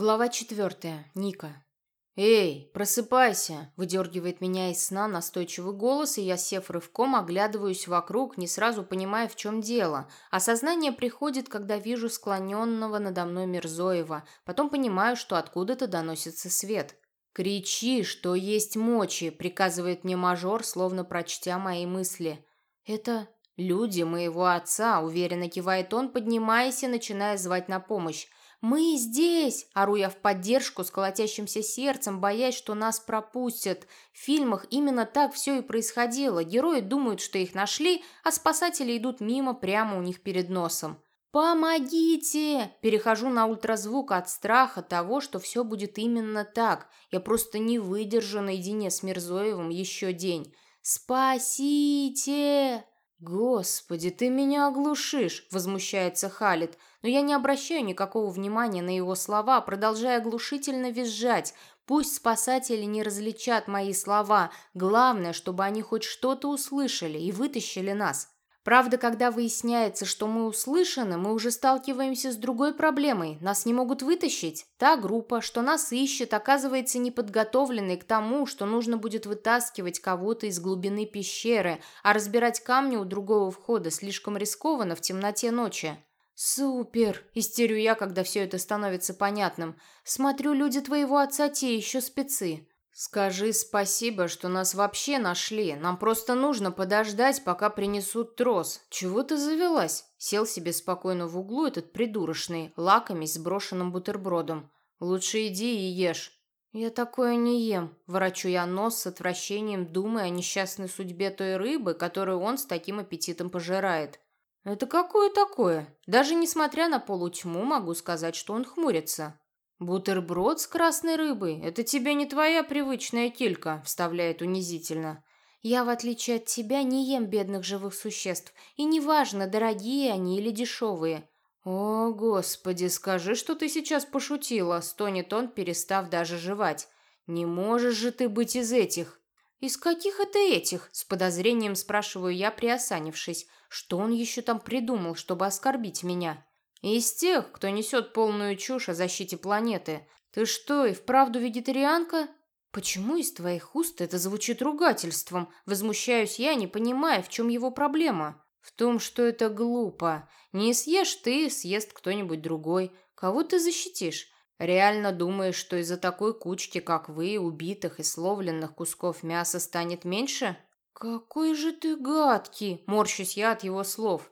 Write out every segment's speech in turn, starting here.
Глава четвертая. Ника. «Эй, просыпайся!» – выдергивает меня из сна настойчивый голос, и я, сев рывком, оглядываюсь вокруг, не сразу понимая, в чем дело. Осознание приходит, когда вижу склоненного надо мной Мирзоева, потом понимаю, что откуда-то доносится свет. «Кричи, что есть мочи!» – приказывает мне мажор, словно прочтя мои мысли. «Это люди моего отца», – уверенно кивает он, поднимаясь и начиная звать на помощь. «Мы здесь!» – ору я в поддержку с колотящимся сердцем, боясь, что нас пропустят. В фильмах именно так все и происходило. Герои думают, что их нашли, а спасатели идут мимо прямо у них перед носом. «Помогите!» Перехожу на ультразвук от страха того, что все будет именно так. Я просто не выдержу наедине с Мирзоевым еще день. «Спасите!» «Господи, ты меня оглушишь!» – возмущается Халид. Но я не обращаю никакого внимания на его слова, продолжая оглушительно визжать. Пусть спасатели не различат мои слова. Главное, чтобы они хоть что-то услышали и вытащили нас. Правда, когда выясняется, что мы услышаны, мы уже сталкиваемся с другой проблемой. Нас не могут вытащить. Та группа, что нас ищет, оказывается неподготовленной к тому, что нужно будет вытаскивать кого-то из глубины пещеры, а разбирать камни у другого входа слишком рискованно в темноте ночи. «Супер!» – истерю я, когда все это становится понятным. «Смотрю, люди твоего отца те еще спецы. «Скажи спасибо, что нас вообще нашли. Нам просто нужно подождать, пока принесут трос. Чего ты завелась?» Сел себе спокойно в углу этот придурочный, лакомясь сброшенным бутербродом. «Лучше иди и ешь». «Я такое не ем», – ворочу я нос с отвращением, думая о несчастной судьбе той рыбы, которую он с таким аппетитом пожирает. «Это какое такое? Даже несмотря на полутьму, могу сказать, что он хмурится. «Бутерброд с красной рыбой – это тебе не твоя привычная килька», – вставляет унизительно. «Я, в отличие от тебя, не ем бедных живых существ, и неважно, дорогие они или дешевые». «О, Господи, скажи, что ты сейчас пошутила», – стонет он, перестав даже жевать. «Не можешь же ты быть из этих». «Из каких это этих?» – с подозрением спрашиваю я, приосанившись. «Что он еще там придумал, чтобы оскорбить меня?» «Из тех, кто несет полную чушь о защите планеты. Ты что, и вправду вегетарианка?» «Почему из твоих уст это звучит ругательством?» Возмущаюсь я, не понимая, в чем его проблема. «В том, что это глупо. Не съешь ты, съест кто-нибудь другой. Кого ты защитишь? Реально думаешь, что из-за такой кучки, как вы, убитых и словленных кусков мяса станет меньше?» «Какой же ты гадкий!» – морщусь я от его слов.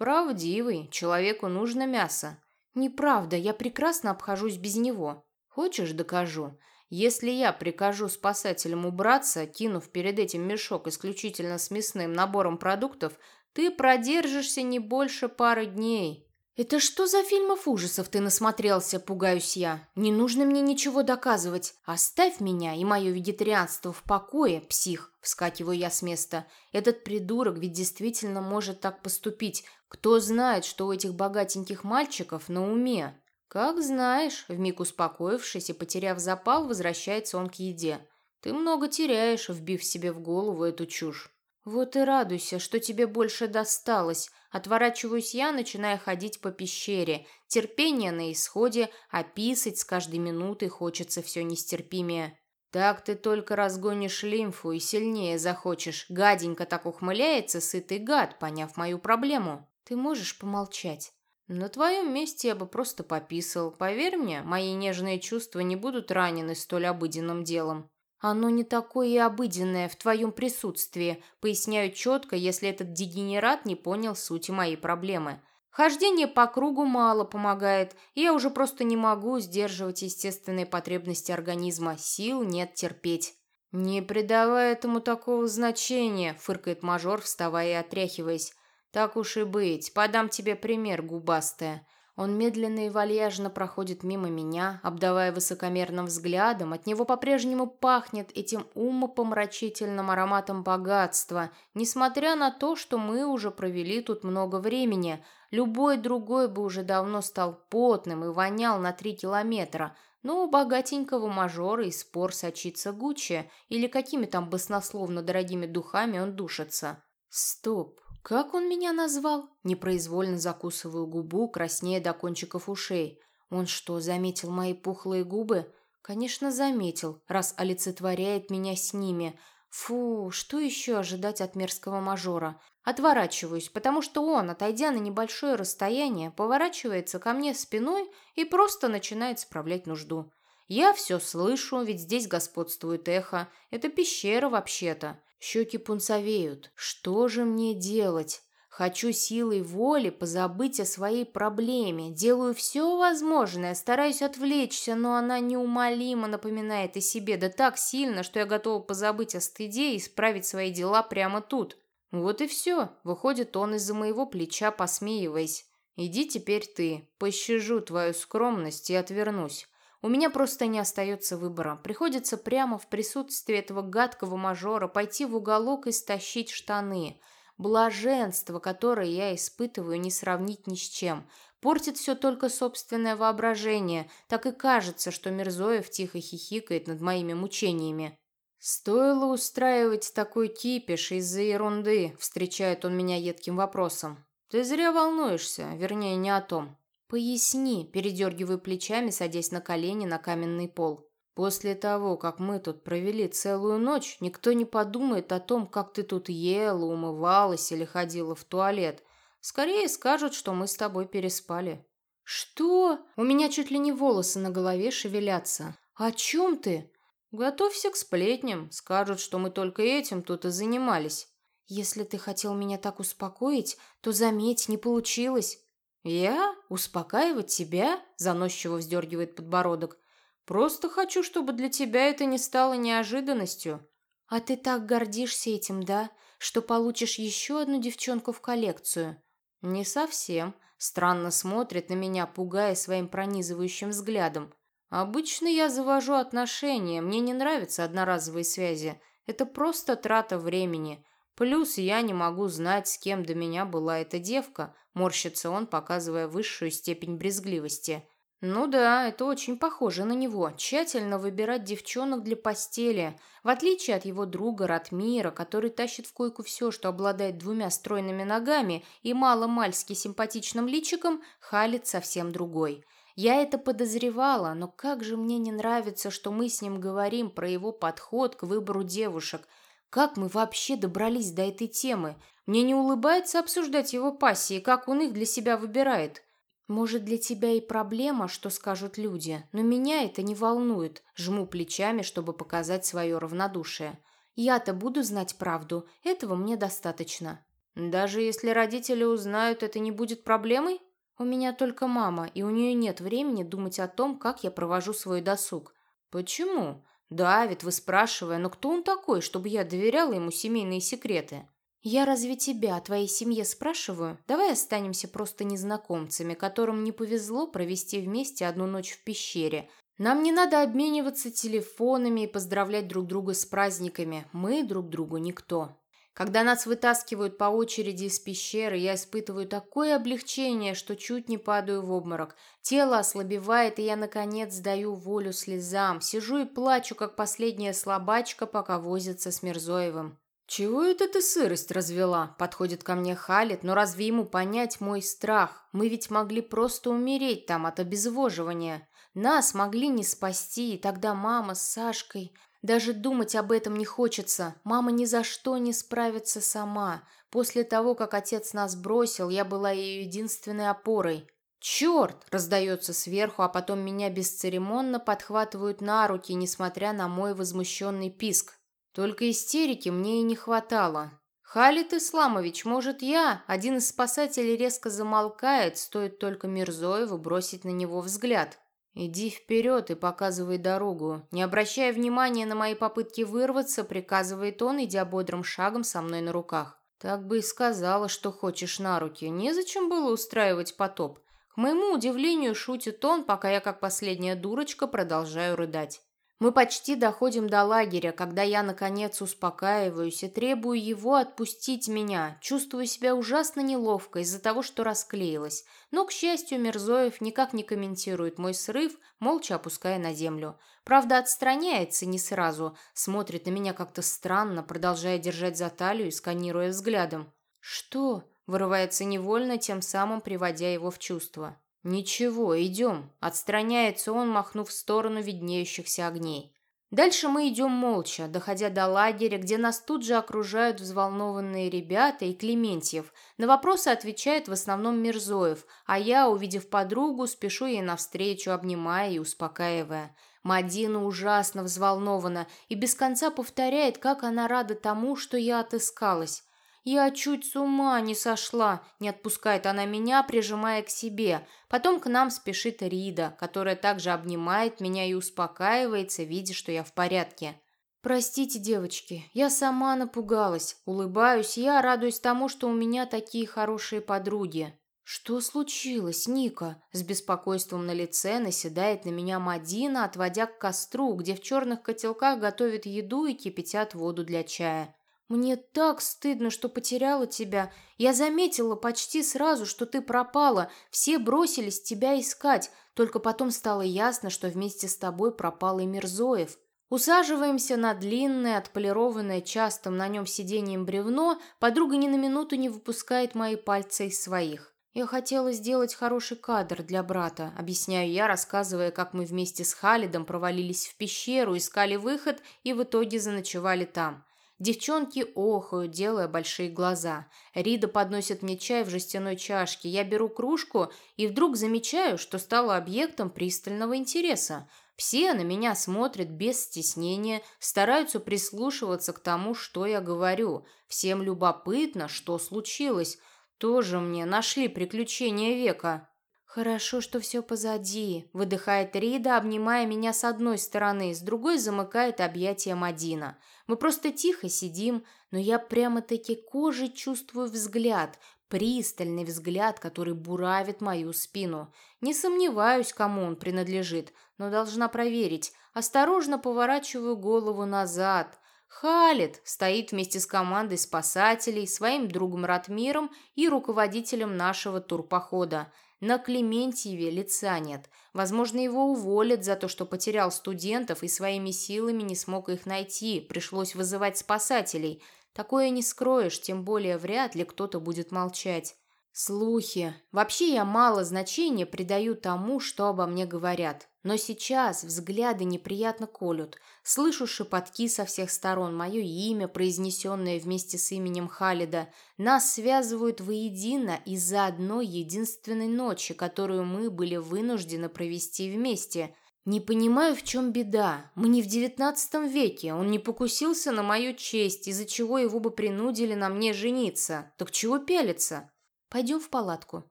«Правдивый. Человеку нужно мясо». «Неправда, я прекрасно обхожусь без него». «Хочешь, докажу? Если я прикажу спасателям убраться, кинув перед этим мешок исключительно с мясным набором продуктов, ты продержишься не больше пары дней». «Это что за фильмов ужасов ты насмотрелся?» – пугаюсь я. «Не нужно мне ничего доказывать. Оставь меня и мое вегетарианство в покое, псих!» – вскакиваю я с места. «Этот придурок ведь действительно может так поступить. Кто знает, что у этих богатеньких мальчиков на уме?» «Как знаешь», – вмиг успокоившись и потеряв запал, возвращается он к еде. «Ты много теряешь, вбив себе в голову эту чушь». «Вот и радуйся, что тебе больше досталось», Отворачиваюсь я, начиная ходить по пещере. Терпение на исходе, а писать с каждой минутой хочется все нестерпимее. Так ты только разгонишь лимфу и сильнее захочешь. Гаденько так ухмыляется сытый гад, поняв мою проблему. Ты можешь помолчать? На твоем месте я бы просто пописал. Поверь мне, мои нежные чувства не будут ранены столь обыденным делом. «Оно не такое и обыденное в твоем присутствии», поясняю четко, если этот дегенерат не понял сути моей проблемы. Хождение по кругу мало помогает, и я уже просто не могу сдерживать естественные потребности организма, сил нет терпеть. «Не придавай этому такого значения», — фыркает мажор, вставая и отряхиваясь. «Так уж и быть, подам тебе пример, губастая. Он медленно и вальяжно проходит мимо меня, обдавая высокомерным взглядом. От него по-прежнему пахнет этим умопомрачительным ароматом богатства, несмотря на то, что мы уже провели тут много времени. Любой другой бы уже давно стал потным и вонял на три километра, но у богатенького мажора и спор сочится Гуччи, или какими там баснословно дорогими духами он душится. Стоп, «Как он меня назвал?» Непроизвольно закусываю губу, краснея до кончиков ушей. Он что, заметил мои пухлые губы? Конечно, заметил, раз олицетворяет меня с ними. Фу, что еще ожидать от мерзкого мажора? Отворачиваюсь, потому что он, отойдя на небольшое расстояние, поворачивается ко мне спиной и просто начинает справлять нужду. Я все слышу, ведь здесь господствует эхо. Это пещера вообще-то. Щеки пунцовеют. Что же мне делать? Хочу силой воли позабыть о своей проблеме. Делаю все возможное, стараюсь отвлечься, но она неумолимо напоминает о себе, да так сильно, что я готова позабыть о стыде и исправить свои дела прямо тут. Вот и все. Выходит он из-за моего плеча, посмеиваясь. Иди теперь ты, пощажу твою скромность и отвернусь. У меня просто не остается выбора. Приходится прямо в присутствии этого гадкого мажора пойти в уголок и стащить штаны. Блаженство, которое я испытываю, не сравнить ни с чем. Портит все только собственное воображение. Так и кажется, что Мирзоев тихо хихикает над моими мучениями. «Стоило устраивать такой кипиш из-за ерунды», — встречает он меня едким вопросом. «Ты зря волнуешься, вернее, не о том. «Поясни», – передергиваю плечами, садясь на колени на каменный пол. «После того, как мы тут провели целую ночь, никто не подумает о том, как ты тут ела, умывалась или ходила в туалет. Скорее скажут, что мы с тобой переспали». «Что?» У меня чуть ли не волосы на голове шевелятся. «О чем ты?» «Готовься к сплетням. Скажут, что мы только этим тут и занимались». «Если ты хотел меня так успокоить, то, заметь, не получилось. «Я? Успокаивать тебя?» – заносчиво вздергивает подбородок. «Просто хочу, чтобы для тебя это не стало неожиданностью». «А ты так гордишься этим, да? Что получишь еще одну девчонку в коллекцию?» «Не совсем», – странно смотрит на меня, пугая своим пронизывающим взглядом. «Обычно я завожу отношения, мне не нравятся одноразовые связи. Это просто трата времени. Плюс я не могу знать, с кем до меня была эта девка, морщится он, показывая высшую степень брезгливости. Ну да, это очень похоже на него. Тщательно выбирать девчонок для постели. В отличие от его друга Ратмира, который тащит в койку все, что обладает двумя стройными ногами и мало-мальски симпатичным личиком, Халит совсем другой. Я это подозревала, но как же мне не нравится, что мы с ним говорим про его подход к выбору девушек – как мы вообще добрались до этой темы? Мне не улыбается обсуждать его пассии, как он их для себя выбирает. Может, для тебя и проблема, что скажут люди, но меня это не волнует. Жму плечами, чтобы показать свое равнодушие. Я-то буду знать правду, этого мне достаточно. Даже если родители узнают, это не будет проблемой? У меня только мама, и у нее нет времени думать о том, как я провожу свой досуг. Почему? «Давид, выспрашивая, но кто он такой, чтобы я доверяла ему семейные секреты?» «Я разве тебя о твоей семье спрашиваю? Давай останемся просто незнакомцами, которым не повезло провести вместе одну ночь в пещере. Нам не надо обмениваться телефонами и поздравлять друг друга с праздниками. Мы друг другу никто». Когда нас вытаскивают по очереди из пещеры, я испытываю такое облегчение, что чуть не падаю в обморок. Тело ослабевает, и я, наконец, даю волю слезам. Сижу и плачу, как последняя слабачка, пока возится с Мирзоевым. «Чего это ты сырость развела?» Подходит ко мне Халит, но разве ему понять мой страх? Мы ведь могли просто умереть там от обезвоживания. Нас могли не спасти, и тогда мама с Сашкой... Даже думать об этом не хочется. Мама ни за что не справится сама. После того, как отец нас бросил, я была ее единственной опорой. «Черт!» – раздается сверху, а потом меня бесцеремонно подхватывают на руки, несмотря на мой возмущенный писк. Только истерики мне и не хватало. «Халид Исламович, может, я?» Один из спасателей резко замолкает, стоит только Мирзоеву бросить на него взгляд. «Иди вперед и показывай дорогу. Не обращая внимания на мои попытки вырваться, приказывает он, идя бодрым шагом со мной на руках. Так бы и сказала, что хочешь на руки. Незачем было устраивать потоп. К моему удивлению, шутит он, пока я, как последняя дурочка, продолжаю рыдать. Мы почти доходим до лагеря, когда я, наконец, успокаиваюсь и требую его отпустить меня. Чувствую себя ужасно неловко из-за того, что расклеилась. Но, к счастью, Мирзоев никак не комментирует мой срыв, молча опуская на землю. Правда, отстраняется не сразу, смотрит на меня как-то странно, продолжая держать за талию и сканируя взглядом. «Что?» – вырывается невольно, тем самым приводя его в чувство. «Ничего, идем», — отстраняется он, махнув в сторону виднеющихся огней. Дальше мы идем молча, доходя до лагеря, где нас тут же окружают взволнованные ребята и Клементьев. На вопросы отвечает в основном Мирзоев, а я, увидев подругу, спешу ей навстречу, обнимая и успокаивая. Мадина ужасно взволнована и без конца повторяет, как она рада тому, что я отыскалась. «Я чуть с ума не сошла», — не отпускает она меня, прижимая к себе. Потом к нам спешит Рида, которая также обнимает меня и успокаивается, видя, что я в порядке. «Простите, девочки, я сама напугалась. Улыбаюсь я, радуюсь тому, что у меня такие хорошие подруги». «Что случилось, Ника?» С беспокойством на лице наседает на меня Мадина, отводя к костру, где в черных котелках готовят еду и кипятят воду для чая. «Мне так стыдно, что потеряла тебя. Я заметила почти сразу, что ты пропала. Все бросились тебя искать. Только потом стало ясно, что вместе с тобой пропал и Мирзоев. Усаживаемся на длинное, отполированное частым на нем сиденьем бревно. Подруга ни на минуту не выпускает мои пальцы из своих. «Я хотела сделать хороший кадр для брата», — объясняю я, рассказывая, как мы вместе с Халидом провалились в пещеру, искали выход и в итоге заночевали там. Девчонки охают, делая большие глаза. Рида подносит мне чай в жестяной чашке. Я беру кружку и вдруг замечаю, что стала объектом пристального интереса. Все на меня смотрят без стеснения, стараются прислушиваться к тому, что я говорю. Всем любопытно, что случилось. Тоже мне нашли приключения века. «Хорошо, что все позади», — выдыхает Рида, обнимая меня с одной стороны, с другой замыкает объятия Мадина. Мы просто тихо сидим, но я прямо-таки кожей чувствую взгляд, пристальный взгляд, который буравит мою спину. Не сомневаюсь, кому он принадлежит, но должна проверить. Осторожно поворачиваю голову назад. Халит стоит вместе с командой спасателей, своим другом Ратмиром и руководителем нашего турпохода. На Клементьеве лица нет. Возможно, его уволят за то, что потерял студентов и своими силами не смог их найти. Пришлось вызывать спасателей. Такое не скроешь, тем более вряд ли кто-то будет молчать. Слухи. Вообще я мало значения придаю тому, что обо мне говорят. Но сейчас взгляды неприятно колют. Слышу шепотки со всех сторон, мое имя, произнесенное вместе с именем Халида. Нас связывают воедино из-за одной единственной ночи, которую мы были вынуждены провести вместе. Не понимаю, в чем беда. Мы не в девятнадцатом веке. Он не покусился на мою честь, из-за чего его бы принудили на мне жениться. Так чего пялиться? «Пойдем в палатку»,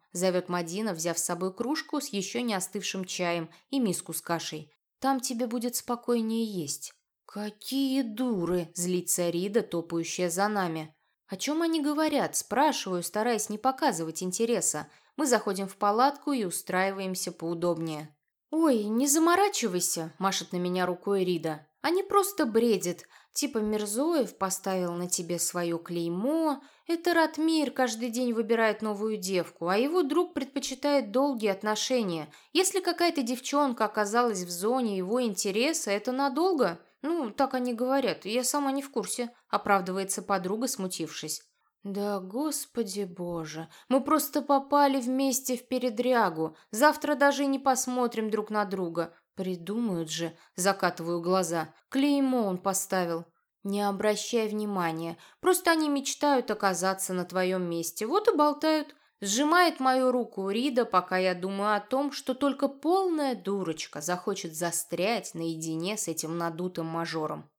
– зовет Мадина, взяв с собой кружку с еще не остывшим чаем и миску с кашей. «Там тебе будет спокойнее есть». «Какие дуры!» – злится Рида, топающая за нами. «О чем они говорят?» – спрашиваю, стараясь не показывать интереса. Мы заходим в палатку и устраиваемся поудобнее. «Ой, не заморачивайся!» – машет на меня рукой Рида. «Они просто бредят. Типа Мирзоев поставил на тебе свое клеймо. Это Ратмир каждый день выбирает новую девку, а его друг предпочитает долгие отношения. Если какая-то девчонка оказалась в зоне его интереса, это надолго? Ну, так они говорят, я сама не в курсе», — оправдывается подруга, смутившись. «Да, господи боже, мы просто попали вместе в передрягу. Завтра даже и не посмотрим друг на друга. Придумают же, закатываю глаза. Клеймо он поставил. Не обращай внимания. Просто они мечтают оказаться на твоем месте. Вот и болтают. Сжимает мою руку Рида, пока я думаю о том, что только полная дурочка захочет застрять наедине с этим надутым мажором.